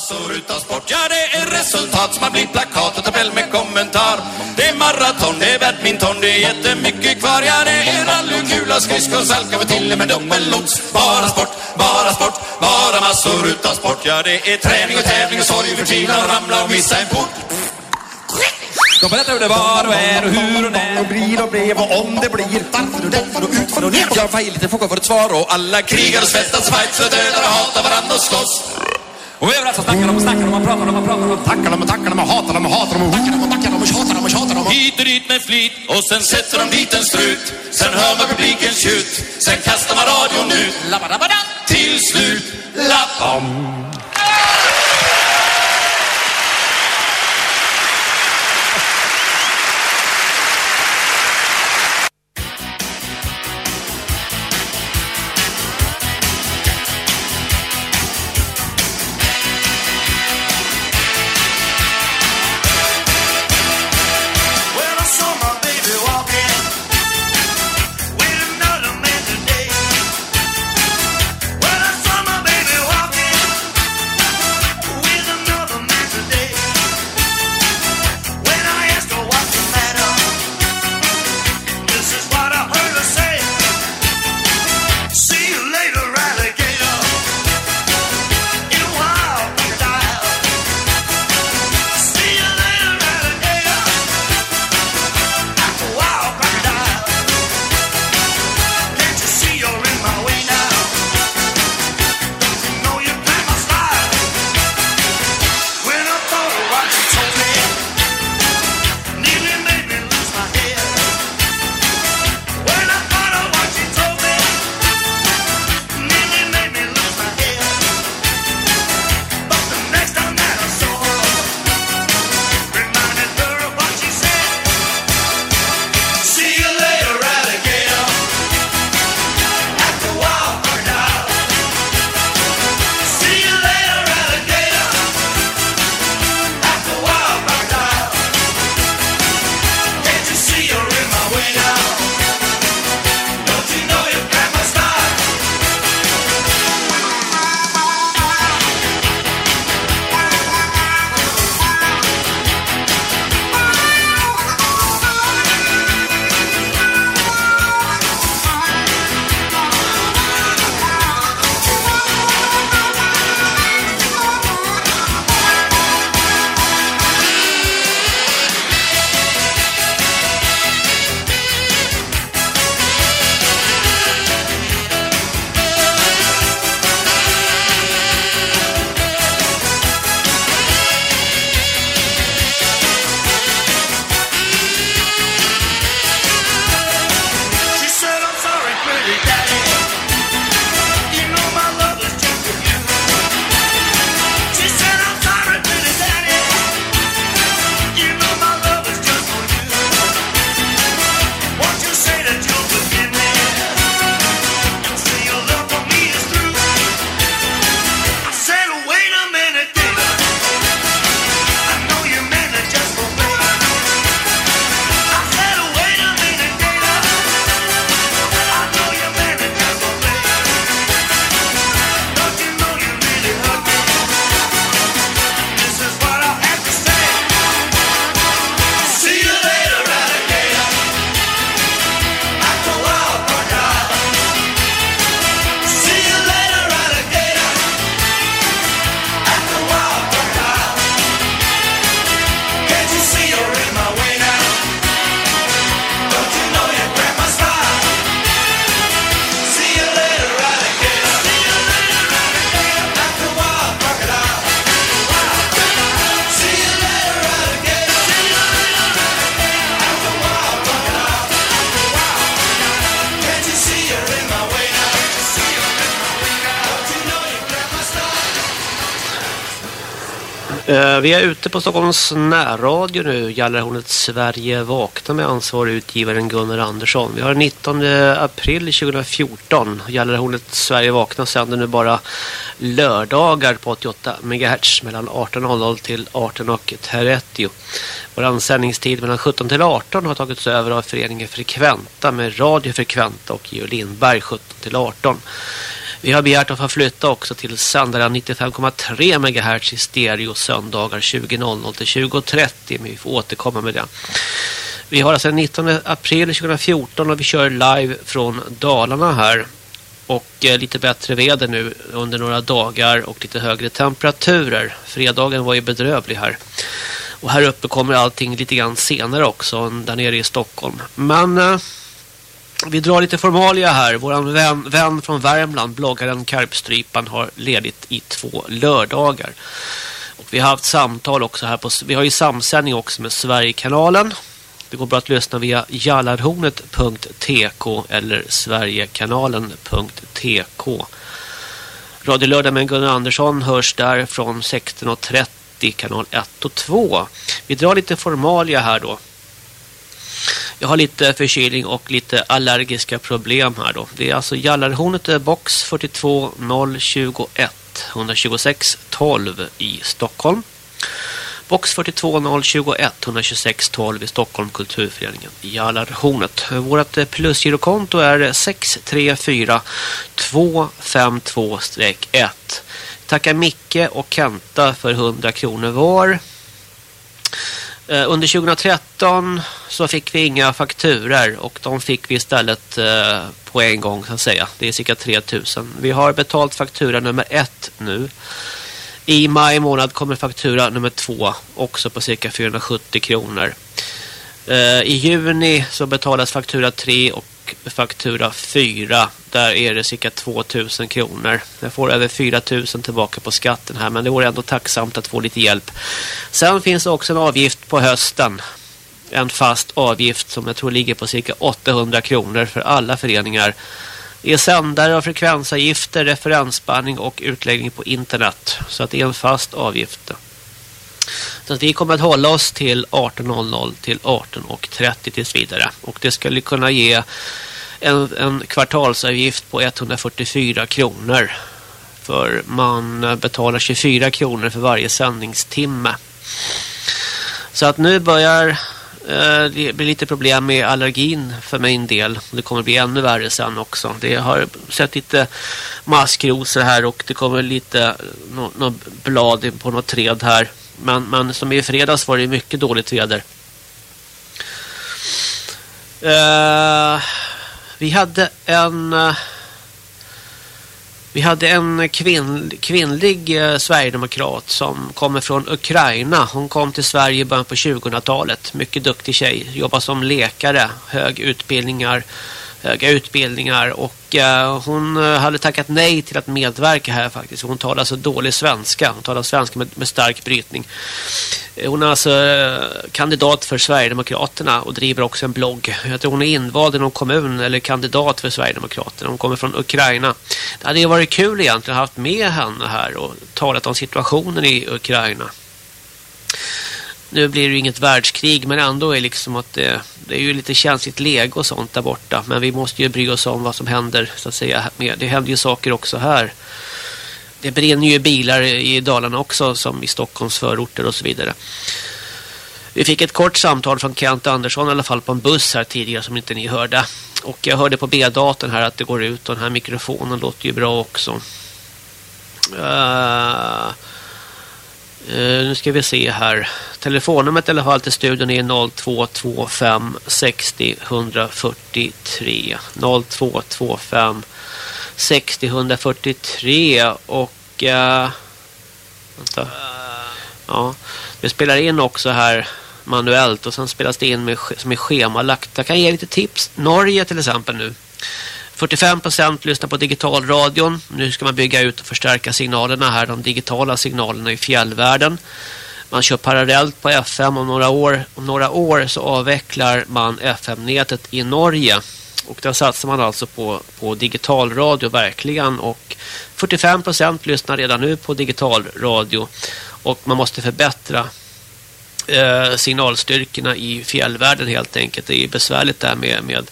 massor utav sport Ja, det är resultat som har blivit plakat och tabell med kommentar. Det är maraton, det är badminton, det är jättemycket kvar. Ja, det är rally och kula, skridskor, salka och till och med dubbellots Bara sport, bara sport, bara massor utav sport Ja, det är träning och tävling och sorg och förtvivlan och ramla och missa en port De berättar hur det var och är och hur och när. Och blir och blev och om det blir. Varför och därför och utför och ner. Jag var lite fråga för ett svar och alla Krigar och svettas, fights och dödar och hatar varandra och slåss Och överallt så snackar de och snackar de och pratar de och pratar de. Tackar dem och tackar dem och hatar dem och hatar dem och tackar dem och tackar dem och tjatar dem och tjatar och Hit och dit med flit och sen sätter de dit en strut. Sen hör man publiken tjut. Sen kastar man radion ut. Till slut lappam Eh, vi är ute på Stockholms närradio nu. Gallerhornet Sverige vakna med ansvarig utgivaren Gunnar Andersson. Vi har den 19 april 2014. Gallerhornet Sverige vakna sänder nu bara lördagar på 88 MHz mellan 18.00 till 18.30. Vår sändningstid mellan 17 till 18 har tagits över av föreningen Frekventa med Radio Frekventa och Geo Lindberg 17 till 18. Vi har begärt att få flytta också till sändaren 95,3 MHz i stereo söndagar 20.00 till 20.30 men vi får återkomma med det. Vi har alltså den 19 april 2014 och vi kör live från Dalarna här. Och eh, lite bättre väder nu under några dagar och lite högre temperaturer. Fredagen var ju bedrövlig här. Och här uppe kommer allting lite grann senare också än där nere i Stockholm. Men eh, vi drar lite formalia här. Vår vän, vän från Värmland, bloggaren Karpstrypan, har ledigt i två lördagar. Och vi har haft samtal också här på... Vi har ju samsändning också med Sverigekanalen. Det går bra att lyssna via jallarhornet.tk eller sverigekanalen.tk. Radio Lördag med Gunnar Andersson hörs där från 16.30 kanal 1 och 2. Vi drar lite formalia här då. Jag har lite förkylning och lite allergiska problem här då. Det är alltså Jallarhornet Box box 42021 126 12 i Stockholm. Box 42021 126 12 i Stockholm Kulturföreningen Jallarhornet. Vårt plusgirokonto är 634 252-1. Tackar Micke och Kenta för 100 kronor var. Eh, under 2013 så fick vi inga fakturer och de fick vi istället eh, på en gång så att säga. Det är cirka 3000. Vi har betalt faktura nummer ett nu. I maj månad kommer faktura nummer två också på cirka 470 kronor. Eh, I juni så betalas faktura 3 och faktura 4. Där är det cirka 2000 kronor. Jag får över 4000 tillbaka på skatten här men det vore ändå tacksamt att få lite hjälp. Sen finns det också en avgift på hösten. En fast avgift som jag tror ligger på cirka 800 kronor för alla föreningar. Det är sändare och frekvensavgifter, referensspanning och utläggning på internet. Så att det är en fast avgift. Så att vi kommer att hålla oss till 18.00 till 18.30 tills vidare. Och det skulle kunna ge en, en kvartalsavgift på 144 kronor. För man betalar 24 kronor för varje sändningstimme. Så att nu börjar eh, det bli lite problem med allergin för min del. Det kommer bli ännu värre sen också. Det har sett lite maskrosor här och det kommer lite eh, något no blad på något träd här. Men, men som i fredags var det mycket dåligt väder. Uh, vi hade en... Uh, vi hade en kvinn, kvinnlig uh, Sverigedemokrat som kommer från Ukraina. Hon kom till Sverige i början på 2000-talet. Mycket duktig tjej. Jobbar som läkare. Hög utbildningar höga utbildningar och eh, hon eh, hade tackat nej till att medverka här faktiskt. Hon talar så dålig svenska. Hon talar svenska med, med stark brytning. Eh, hon är alltså kandidat för Sverigedemokraterna och driver också en blogg. Jag tror hon är invald i någon kommun eller kandidat för Sverigedemokraterna. Hon kommer från Ukraina. Det hade ju varit kul egentligen att ha haft med henne här och talat om situationen i Ukraina nu blir det ju inget världskrig men ändå är liksom att det, det, är ju lite känsligt läge och sånt där borta. Men vi måste ju bry oss om vad som händer så att säga. Det händer ju saker också här. Det brinner ju bilar i Dalarna också som i Stockholms förorter och så vidare. Vi fick ett kort samtal från Kent Andersson i alla fall på en buss här tidigare som inte ni hörde. Och jag hörde på B-datorn här att det går ut och den här mikrofonen låter ju bra också. Uh, Uh, Eh, nu ska vi se här. Telefonnumret i alla fall till studion är 0225 60 143. 0225 60 143 och uh, vänta. Ja, vi spelar in också här manuellt och sen spelas det in med, som är schemalagt. Jag kan ge lite tips. Norge till exempel nu. 45% lyssnar på digitalradion. Nu ska man bygga ut och förstärka signalerna här, de digitala signalerna i fjällvärlden. Man kör parallellt på FM om några år. Om några år så avvecklar man FM-nätet i Norge. Och där satsar man alltså på, på digitalradio verkligen. Och 45% lyssnar redan nu på digitalradio. Och man måste förbättra eh, signalstyrkorna i fjällvärlden helt enkelt. Det är besvärligt där med, med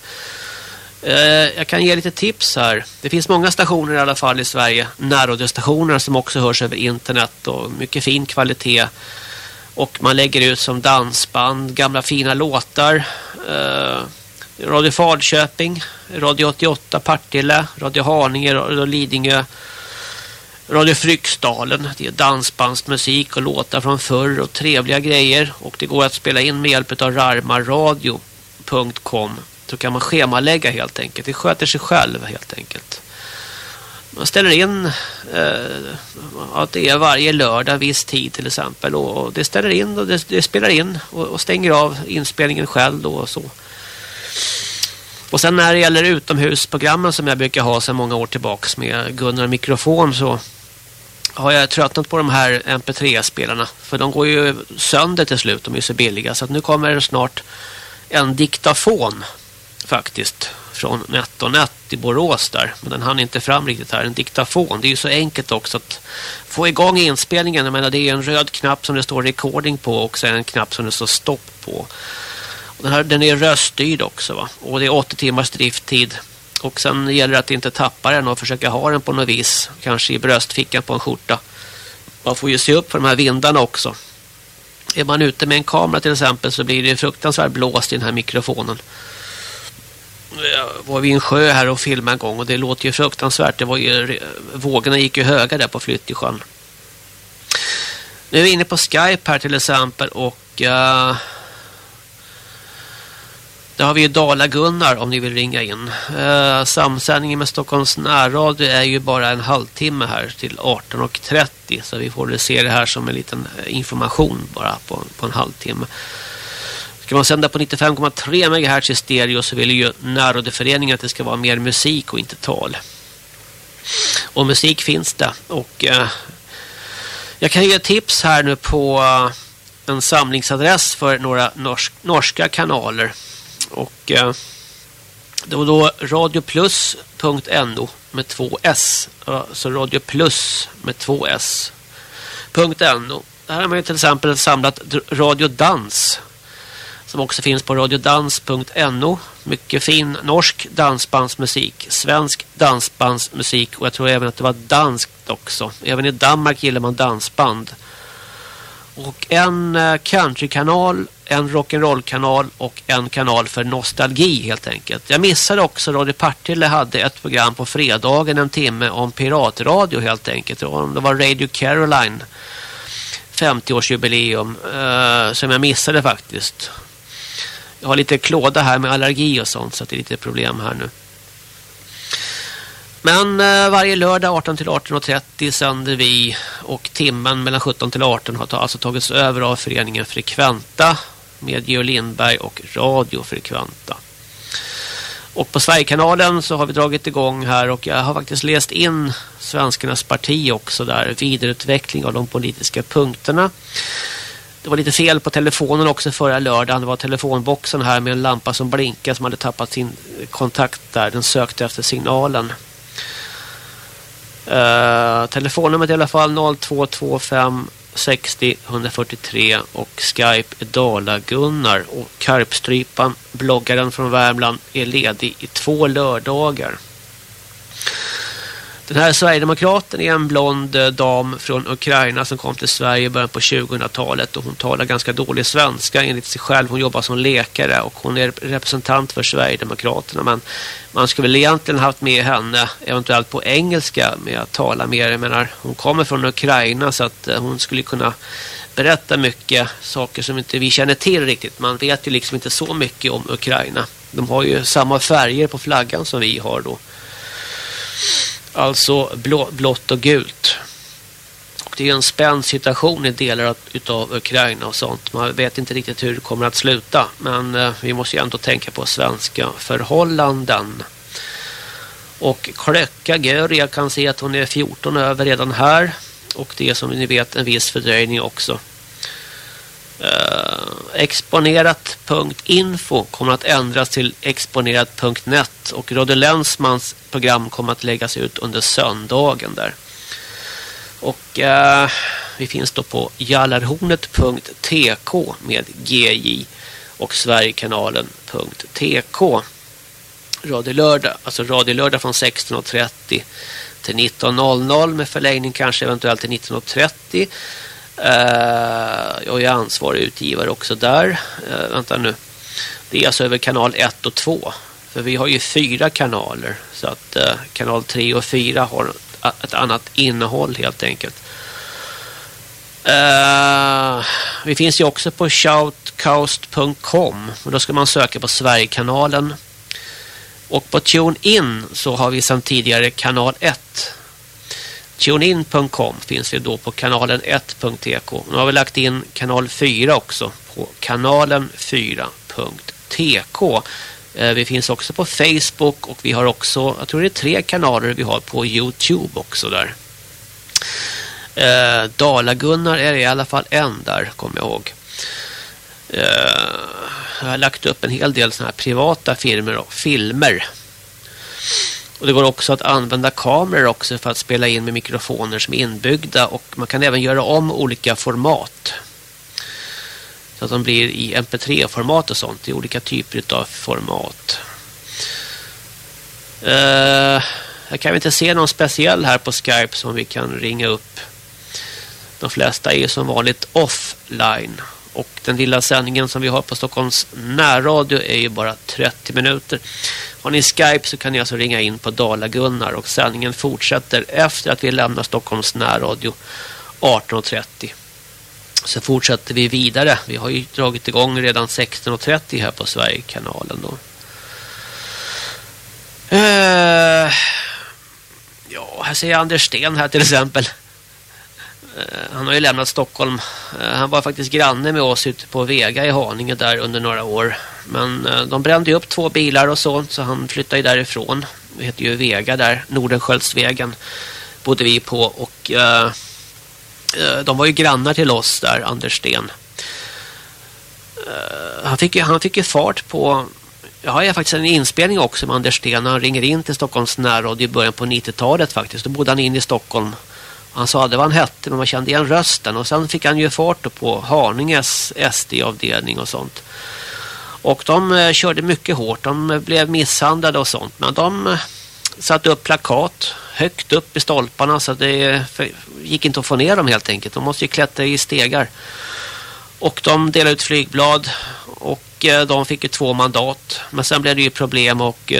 Eh, jag kan ge lite tips här. Det finns många stationer i alla fall i Sverige. Närradiostationer som också hörs över internet och mycket fin kvalitet. Och man lägger ut som dansband, gamla fina låtar. Eh, Radio Falköping, Radio 88 Partille, Radio Haninge, Radio Lidingö, Radio Fryksdalen. Det är dansbandsmusik och låtar från förr och trevliga grejer. Och det går att spela in med hjälp av rarmaradio.com. Då kan man schemalägga helt enkelt. Det sköter sig själv helt enkelt. Man ställer in eh, att det är varje lördag viss tid till exempel. Och det ställer in och det, det spelar in och, och, stänger av inspelningen själv då och så. Och sen när det gäller utomhusprogrammen som jag brukar ha sedan många år tillbaks med Gunnar mikrofon så har jag tröttnat på de här MP3-spelarna. För de går ju sönder till slut, de är så billiga. Så nu kommer det snart en diktafon faktiskt från NetOnNet i Borås där. Men den hann inte fram riktigt här. En diktafon. Det är ju så enkelt också att få igång inspelningen. Jag menar, det är en röd knapp som det står recording på och sen en knapp som det står stopp på. Och den, här, den är röststyrd också va. Och det är 80 timmars drifttid. Och sen gäller det att inte tappa den och försöka ha den på något vis. Kanske i bröstfickan på en skjorta. Man får ju se upp för de här vindarna också. Är man ute med en kamera till exempel så blir det fruktansvärt blåst i den här mikrofonen var vi i en sjö här och filmade en gång och det låter ju fruktansvärt. Det var ju, eh, vågorna gick ju höga där på Flyttjesjön. Nu är vi inne på Skype här till exempel och uh, där har vi ju Dala-Gunnar om ni vill ringa in. Uh, samsändningen med Stockholms närradio är ju bara en halvtimme här till 18.30 så vi får väl se det här som en liten information bara på, på en halvtimme. Ska man sända på 95,3 MHz i stereo så vill ju närrådeföreningen att det ska vara mer musik och inte tal. Och musik finns det. Och eh, jag kan ge tips här nu på eh, en samlingsadress för några norsk, norska kanaler. Och eh, det var då radioplus.no med två S. Alltså radioplus med två S. .no. Här har man ju till exempel samlat Radio Dans som också finns på radiodans.no. Mycket fin norsk dansbandsmusik, svensk dansbandsmusik och jag tror även att det var danskt också. Även i Danmark gillar man dansband. Och en eh, countrykanal, en rock'n'roll-kanal och en kanal för nostalgi helt enkelt. Jag missade också Radio Partille hade ett program på fredagen en timme om piratradio helt enkelt. Det var Radio Caroline 50-årsjubileum eh, som jag missade faktiskt. Jag har lite klåda här med allergi och sånt så det är lite problem här nu. Men eh, varje lördag 18 till 18.30 sänder vi och timmen mellan 17 till 18 har alltså tagits över av föreningen Frekventa med Geo Lindberg och Radio Frekventa. Och på Sverigekanalen så har vi dragit igång här och jag har faktiskt läst in Svenskarnas parti också där. Vidareutveckling av de politiska punkterna. Det var lite fel på telefonen också förra lördagen. Det var telefonboxen här med en lampa som blinkade som hade tappat sin kontakt där. Den sökte efter signalen. Uh, telefonnumret i alla fall 0225 60 143 och Skype är Dala Gunnar och Karpstrypan, bloggaren från Värmland, är ledig i två lördagar. Den här Sverigedemokraten är en blond eh, dam från Ukraina som kom till Sverige i början på 2000-talet och hon talar ganska dålig svenska enligt sig själv. Hon jobbar som läkare och hon är representant för Sverigedemokraterna men man skulle väl egentligen haft med henne eventuellt på engelska med att tala mer. Jag menar, hon kommer från Ukraina så att eh, hon skulle kunna berätta mycket saker som inte vi känner till riktigt. Man vet ju liksom inte så mycket om Ukraina. De har ju samma färger på flaggan som vi har då. Alltså blå, blått och gult. Och det är en spänd situation i delar av Ukraina och sånt. Man vet inte riktigt hur det kommer att sluta. Men eh, vi måste ju ändå tänka på svenska förhållanden. Och Klöcka Gör, jag kan se att hon är 14 över redan här. Och det är som ni vet en viss fördröjning också. Eh, uh, exponerat.info kommer att ändras till exponerat.net och Rodde Länsmans program kommer att läggas ut under söndagen där. Och uh, vi finns då på jallarhornet.tk med GJ och Sverigekanalen.tk Radio Lördag, alltså Radio Lördag från 16.30 till 19.00 med förlängning kanske eventuellt till 19.30 Eh, jag är ansvarig utgivare också där. Eh, vänta nu. Det är alltså över kanal 1 och 2. För vi har ju fyra kanaler. Så att eh, kanal 3 och 4 har ett annat innehåll helt enkelt. Uh, vi finns ju också på shoutcast.com och då ska man söka på Sverigekanalen. Och på TuneIn så har vi sedan tidigare kanal 1. TuneIn.com finns ju då på kanalen 1.tk. Nu har vi lagt in kanal 4 också på kanalen 4.tk. Eh, vi finns också på Facebook och vi har också, jag tror det är tre kanaler vi har på Youtube också där. Eh, Dala-Gunnar är i alla fall en där, kommer jag ihåg. Eh, jag har lagt upp en hel del sådana här privata filmer och filmer. Och det går också att använda kameror också för att spela in med mikrofoner som är inbyggda och man kan även göra om olika format. Så att de blir i mp3-format och sånt i olika typer av format. Eh, uh, jag kan inte se någon speciell här på Skype som vi kan ringa upp. De flesta är som vanligt offline. Och den lilla sändningen som vi har på Stockholms närradio är ju bara 30 minuter. Har ni Skype så kan ni alltså ringa in på Dala-Gunnar och sändningen fortsätter efter att vi lämnar Stockholms närradio 18.30. Så fortsätter vi vidare. Vi har ju dragit igång redan 16.30 här på Sverigekanalen då. Uh, ja, här ser jag Anders Sten här till exempel. Uh, han har ju lämnat Stockholm. Uh, han var faktiskt granne med oss ute på Vega i Haninge där under några år. Men eh, de brände upp två bilar och så, så han flyttade ju därifrån. Det heter ju Vega där, Nordensköldsvägen bodde vi på och eh, eh, de var ju grannar till oss där, Anders Sten. Eh, han fick, han fick ju fart på... Jag har faktiskt en inspelning också med Anders Sten. Han ringer in till Stockholms närradio i början på 90-talet faktiskt. Då bodde han in i Stockholm. Han sa det var han hette men man kände igen rösten. Och sen fick han ju fart på Haninges SD-avdelning och sånt. Och de eh, körde mycket hårt. De eh, blev misshandlade och sånt. Men de eh, satte upp plakat högt upp i stolparna så det gick inte att få ner dem helt enkelt. De måste ju klättra i stegar. Och de delade ut flygblad och de fick ju två mandat. Men sen blev det ju problem och,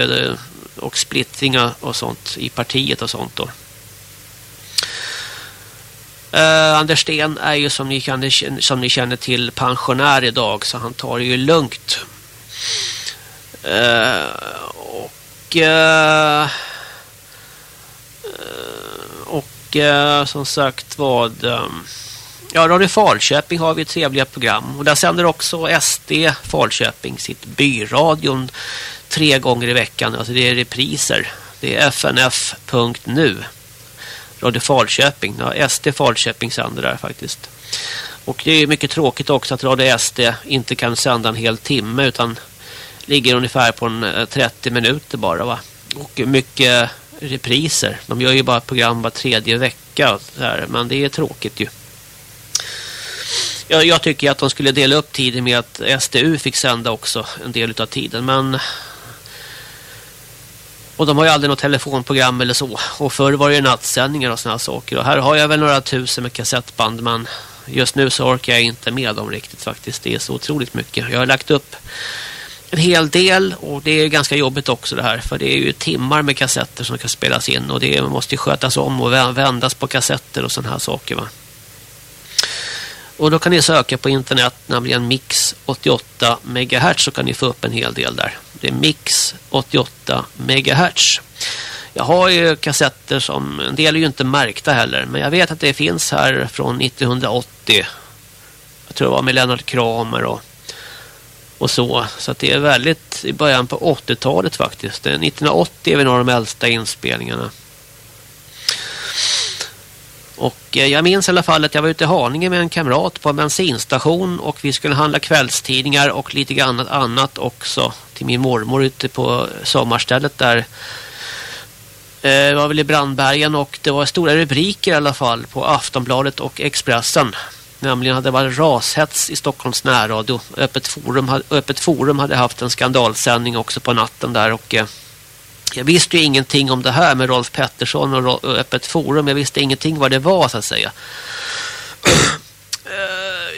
och splittringar och sånt i partiet och sånt då. Uh, Anders Sten är ju som ni, känner, som ni känner till pensionär idag så han tar det ju lugnt. Uh, och uh, och som sagt vad... Um, ja, Radio Falköping har vi trevliga program. Och där sänder också SD Falköping sitt byradion tre gånger i veckan. Alltså det är repriser. Det är fnf.nu. Radio Falköping. Ja, SD Falköping sänder där faktiskt. Och det är mycket tråkigt också att Radio SD inte kan sända en hel timme utan ligger ungefär på en eh, 30 minuter bara va. Och mycket repriser. De gör ju bara program var tredje vecka. Här, men det är tråkigt ju. Jag, jag tycker att de skulle dela upp tiden med att SDU fick sända också en del av tiden. Men och de har ju aldrig något telefonprogram eller så. Och förr var det ju nattsändningar och sådana saker. Och här har jag väl några tusen med kassettband. Men just nu så orkar jag inte med dem riktigt faktiskt. Det är så otroligt mycket. Jag har lagt upp en hel del och det är ganska jobbigt också det här för det är ju timmar med kassetter som kan spelas in och det måste skötas om och vändas på kassetter och sådana här saker va. Och då kan ni söka på internet nämligen Mix 88 MHz så kan ni få upp en hel del där. Det är Mix 88 MHz. Jag har ju kassetter som, en del är ju inte märkta heller men jag vet att det finns här från 1980. Jag tror det var med Lennart Kramer och och så. Så att det är väldigt i början på 80-talet faktiskt. Eh, 1980 är väl några av de äldsta inspelningarna. Och eh, jag minns i alla fall att jag var ute i Haninge med en kamrat på en bensinstation och vi skulle handla kvällstidningar och lite annat också till min mormor ute på sommarstället där. Eh, det var väl i Brandbergen och det var stora rubriker i alla fall på Aftonbladet och Expressen. Nämligen hade det varit rashets i Stockholms närradio. Öppet forum, Öppet forum hade haft en skandalsändning också på natten där och eh, jag visste ju ingenting om det här med Rolf Pettersson och Öppet forum. Jag visste ingenting vad det var så att säga.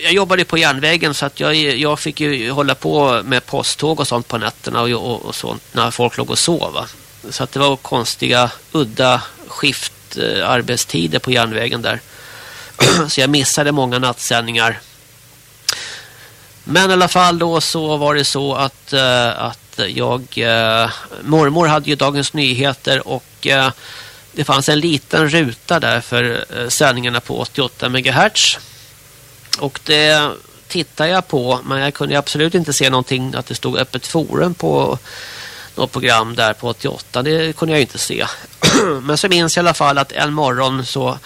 Jag jobbade på järnvägen så att jag, jag fick ju hålla på med posttåg och sånt på nätterna och, och, och sånt när folk låg och sov. Så att det var konstiga, udda skiftarbetstider eh, på järnvägen där. så jag missade många nattsändningar. Men i alla fall då så var det så att, eh, att jag... Eh, mormor hade ju Dagens Nyheter och eh, det fanns en liten ruta där för sändningarna på 88 MHz. Och det tittade jag på men jag kunde absolut inte se någonting att det stod öppet forum på något program där på 88. Det kunde jag inte se. men så minns jag i alla fall att en morgon så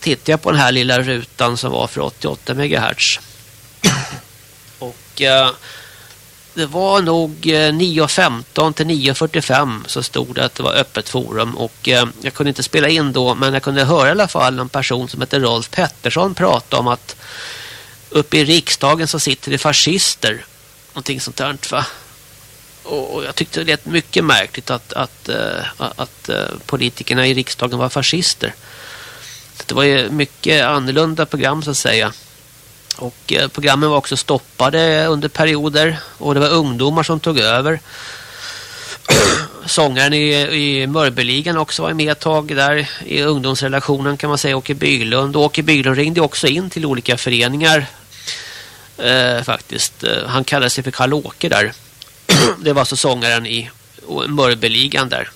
tittade jag på den här lilla rutan som var för 88 MHz. och eh, det var nog eh, 9.15 till 9.45 så stod det att det var öppet forum och eh, jag kunde inte spela in då men jag kunde höra i alla fall en person som heter Rolf Pettersson prata om att uppe i riksdagen så sitter det fascister någonting sånt där va? Och jag tyckte det lät mycket märkligt att, att, eh, att, att politikerna i riksdagen var fascister. Det var ju mycket annorlunda program så att säga. Och eh, programmen var också stoppade under perioder. Och det var ungdomar som tog över. Sångaren i, i Mörbeligan också var med ett tag där i ungdomsrelationen kan man säga. Åke Bylund. Och Åke Bylund ringde också in till olika föreningar. Eh, faktiskt. Eh, han kallade sig för Karl-Åke där. det var alltså sångaren i Mörbeligan där.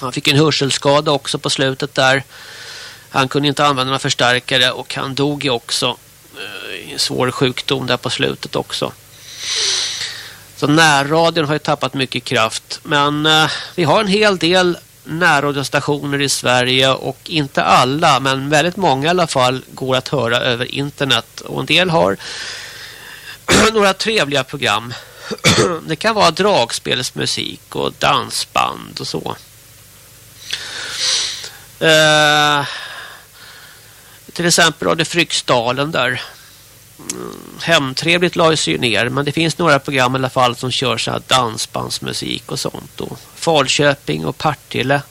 Han fick en hörselskada också på slutet där. Han kunde inte använda några förstärkare och han dog ju också svår sjukdom där på slutet också. Så närradion har ju tappat mycket kraft. Men eh, vi har en hel del närradiostationer i Sverige och inte alla men väldigt många i alla fall går att höra över internet. Och en del har några trevliga program. det kan vara dragspelsmusik och dansband och så. Eh, till exempel Radio Fryksdalen där. Hemtrevligt lades ju ner men det finns några program i alla fall som kör så här dansbandsmusik och sånt. Och Falköping och Partille.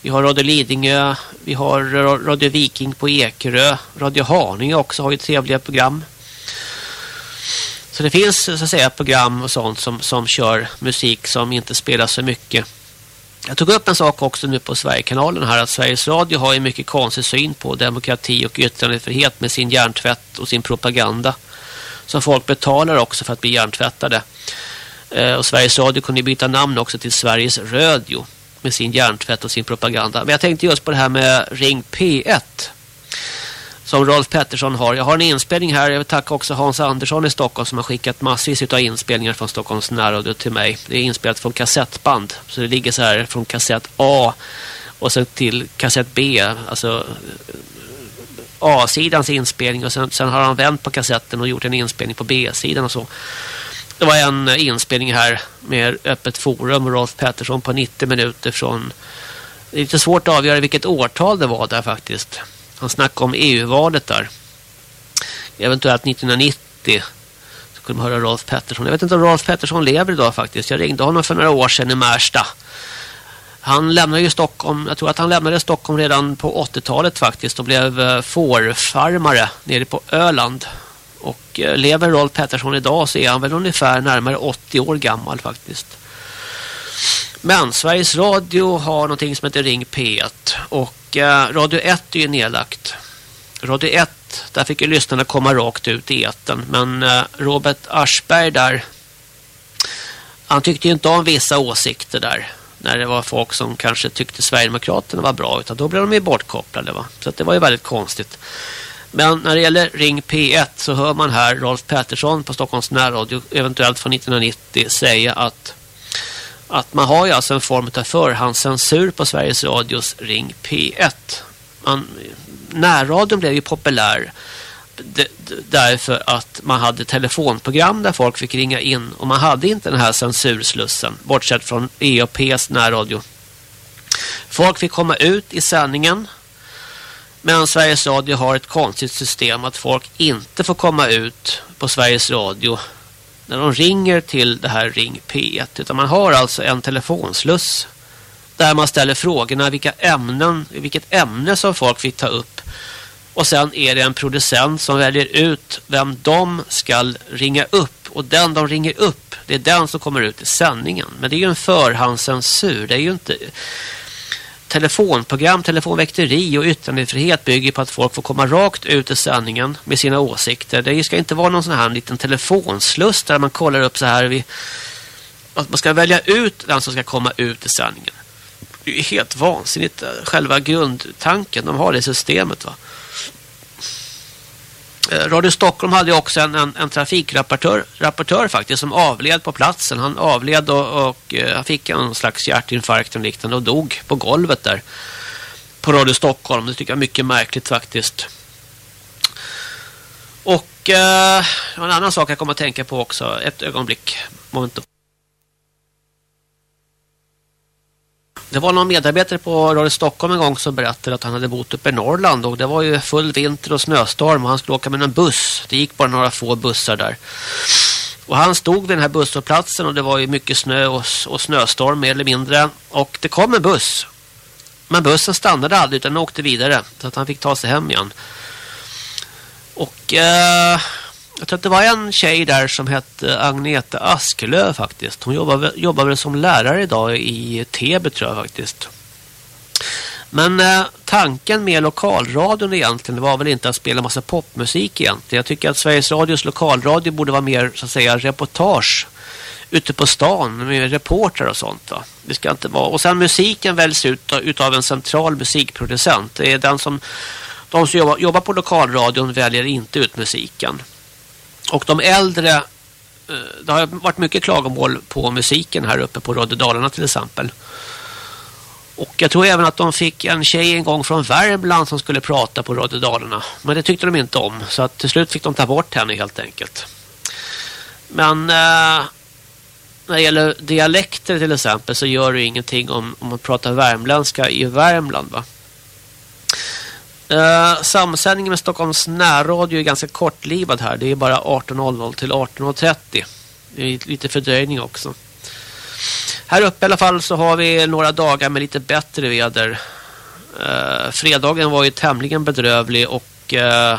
Vi har Radio Lidingö, vi har Radio Viking på Ekerö. Radio Haninge också har ju trevliga program. Så det finns så att säga program och sånt som, som kör musik som inte spelar så mycket. Jag tog upp en sak också nu på Sverigekanalen här att Sveriges Radio har en mycket konstig syn på demokrati och yttrandefrihet med sin hjärntvätt och sin propaganda. Som folk betalar också för att bli hjärntvättade. Eh, och Sveriges Radio kunde byta namn också till Sveriges Radio med sin hjärntvätt och sin propaganda. Men jag tänkte just på det här med Ring P1 som Rolf Pettersson har. Jag har en inspelning här. Jag vill tacka också Hans Andersson i Stockholm som har skickat massvis av inspelningar från Stockholms närradio till mig. Det är inspelat från kassettband. Så det ligger så här från kassett A och sen till kassett B. Alltså eh, A-sidans inspelning och sen, sen har han vänt på kassetten och gjort en inspelning på B-sidan och så. Det var en eh, inspelning här med öppet forum och Rolf Pettersson på 90 minuter från... Det är lite svårt att avgöra vilket årtal det var där faktiskt. Han snackade om EU-valet där. Eventuellt 1990 så kunde man höra Rolf Pettersson. Jag vet inte om Rolf Pettersson lever idag faktiskt. Jag ringde honom för några år sedan i Märsta. Han lämnade ju Stockholm, jag tror att han lämnade Stockholm redan på 80-talet faktiskt och blev eh, fårfarmare nere på Öland. Och eh, lever Rolf Pettersson idag så är han väl ungefär närmare 80 år gammal faktiskt. Men Sveriges Radio har någonting som heter Ring P1 och Eh, Radio 1 är ju nedlagt. Radio 1, där fick ju lyssnarna komma rakt ut i eten. Men eh, Robert Aschberg där, han tyckte ju inte om vissa åsikter där. När det var folk som kanske tyckte Sverigedemokraterna var bra. Utan då blev de ju bortkopplade va. Så det var ju väldigt konstigt. Men när det gäller Ring P1 så hör man här Rolf Pettersson på Stockholms närradio eventuellt från 1990 säga att att man har ju alltså en form av förhandscensur på Sveriges Radios Ring P1. Man, närradion blev ju populär därför att man hade telefonprogram där folk fick ringa in och man hade inte den här censurslussen bortsett från EOPs närradio. Folk fick komma ut i sändningen men Sveriges Radio har ett konstigt system att folk inte får komma ut på Sveriges Radio när de ringer till det här Ring P1 utan man har alltså en telefonsluss där man ställer frågorna vilka ämnen, vilket ämne som folk vill ta upp Och sen är det en producent som väljer ut vem de ska ringa upp. Och den de ringer upp, det är den som kommer ut i sändningen. Men det är ju en förhandscensur. Det är ju inte... Telefonprogram, telefonväkteri och yttrandefrihet bygger på att folk får komma rakt ut i sändningen med sina åsikter. Det ska inte vara någon sån här liten telefonsluss där man kollar upp så här. vid, att man ska välja ut den som ska komma ut i sändningen. Det är helt vansinnigt. Eh, själva grundtanken, de har det systemet va. Eh, Radio Stockholm hade också en, en, en trafikrapportör rapportör faktiskt som avled på platsen. Han avled och, och uh, han fick en slags hjärtinfarkt och liknande och dog på golvet där på Radio Stockholm. Det tycker jag är mycket märkligt faktiskt. Och uh, en annan sak jag kommer att tänka på också. Ett ögonblick. Momentum. Det var någon medarbetare på Radio Stockholm en gång som berättade att han hade bott uppe i Norrland och det var ju full vinter och snöstorm och han skulle åka med en buss. Det gick bara några få bussar där. Och han stod vid den här busshållplatsen och det var ju mycket snö och, och snöstorm mer eller mindre. Och det kom en buss. Men bussen stannade aldrig utan den åkte vidare så att han fick ta sig hem igen. Och eh, jag tror att det var en tjej där som hette Agneta Askelöf faktiskt. Hon jobbar, jobbar väl som lärare idag i Tebe tror jag faktiskt. Men eh, tanken med lokalradion egentligen var väl inte att spela massa popmusik egentligen. Jag tycker att Sveriges Radios lokalradio borde vara mer så att säga reportage ute på stan med reporter och sånt. Då. Det ska inte vara. Och sen musiken väljs ut utav en central musikproducent. Det är den som de som jobbar, jobbar på lokalradion väljer inte ut musiken. Och de äldre, eh, det har varit mycket klagomål på musiken här uppe på Radio Dalarna till exempel. Och jag tror även att de fick en tjej en gång från Värmland som skulle prata på Radio Dalarna. Men det tyckte de inte om. Så att till slut fick de ta bort henne helt enkelt. Men eh, när det gäller dialekter till exempel så gör det ingenting om, om man pratar värmländska i Värmland va. Uh, samsändningen med Stockholms närradio är ganska kortlivad här. Det är bara 18.00 till 18.30. Det är lite fördröjning också. Här uppe i alla fall så har vi några dagar med lite bättre väder. Uh, fredagen var ju tämligen bedrövlig och uh,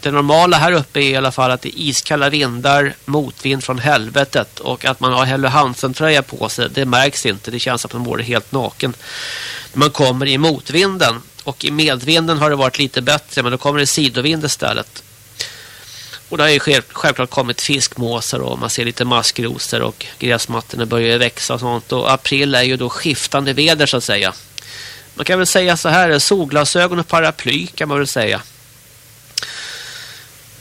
det normala här uppe är i alla fall att det är iskalla vindar, motvind från helvetet och att man har Hello Hansen-tröja på sig. Det märks inte. Det känns som att man mår helt naken. När man kommer i motvinden. Och i medvinden har det varit lite bättre men då kommer det sidovind istället. Och det har ju självklart kommit fiskmåsar och man ser lite maskrosor och gräsmattorna börjar växa och sånt. Och april är ju då skiftande väder så att säga. Man kan väl säga så här, solglasögon och paraply kan man väl säga.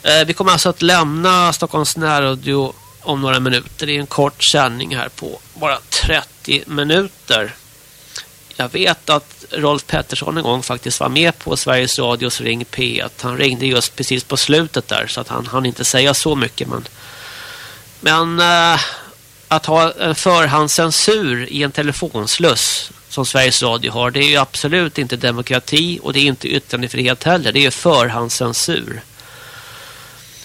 Eh, vi kommer alltså att lämna Stockholms närradio om några minuter. Det är en kort sändning här på bara 30 minuter. Jag vet att Rolf Pettersson en gång faktiskt var med på Sveriges Radios Ring P1. Han ringde just precis på slutet där så att han hann inte säga så mycket. Men, men äh, att ha en förhandscensur i en telefonsluss som Sveriges Radio har det är ju absolut inte demokrati och det är inte yttrandefrihet heller. Det är förhandscensur.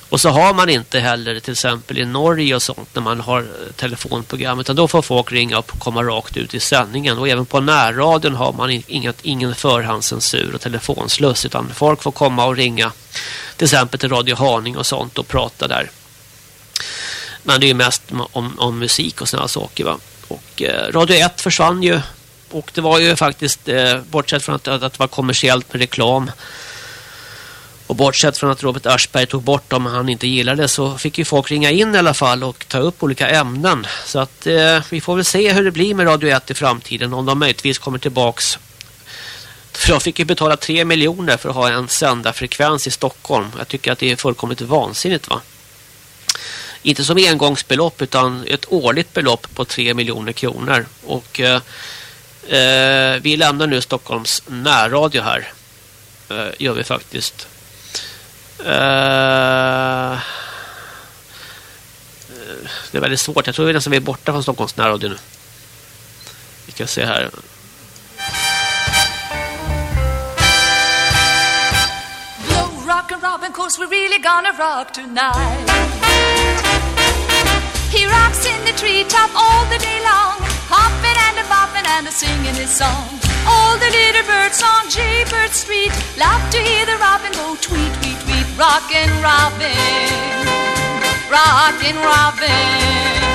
Och så har man inte heller till exempel i Norge och sånt när man har eh, telefonprogram utan då får folk ringa upp och komma rakt ut i sändningen och även på närradion har man inget, ingen förhandscensur och telefonsluss utan folk får komma och ringa till exempel till Radio Haning och sånt och prata där. Men det är ju mest om, om musik och sådana saker va. Och eh, Radio 1 försvann ju och det var ju faktiskt eh, bortsett från att, att det var kommersiellt med reklam och bortsett från att Robert Aschberg tog bort dem han inte gillade så fick ju folk ringa in i alla fall och ta upp olika ämnen. Så att eh, vi får väl se hur det blir med Radio 1 i framtiden om de möjligtvis kommer tillbaks. För jag fick ju betala 3 miljoner för att ha en sändarfrekvens i Stockholm. Jag tycker att det är fullkomligt vansinnigt va? Inte som engångsbelopp utan ett årligt belopp på 3 miljoner kronor. Och eh, eh, vi lämnar nu Stockholms närradio här. Eh, gör vi faktiskt. Uh, det är väldigt svårt. Jag tror vi nästan vi är borta från Stockholms närradio nu. Vi kan se här. Blow, rock and robin, cause we're really gonna rock tonight. He rocks in the treetop all the day long, hopping and a bopping and a singing his song. All the little birds on Jaybird Street love to hear the robin go tweet, tweet, tweet. Rockin' Robin, rockin' Robin.